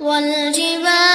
والجبال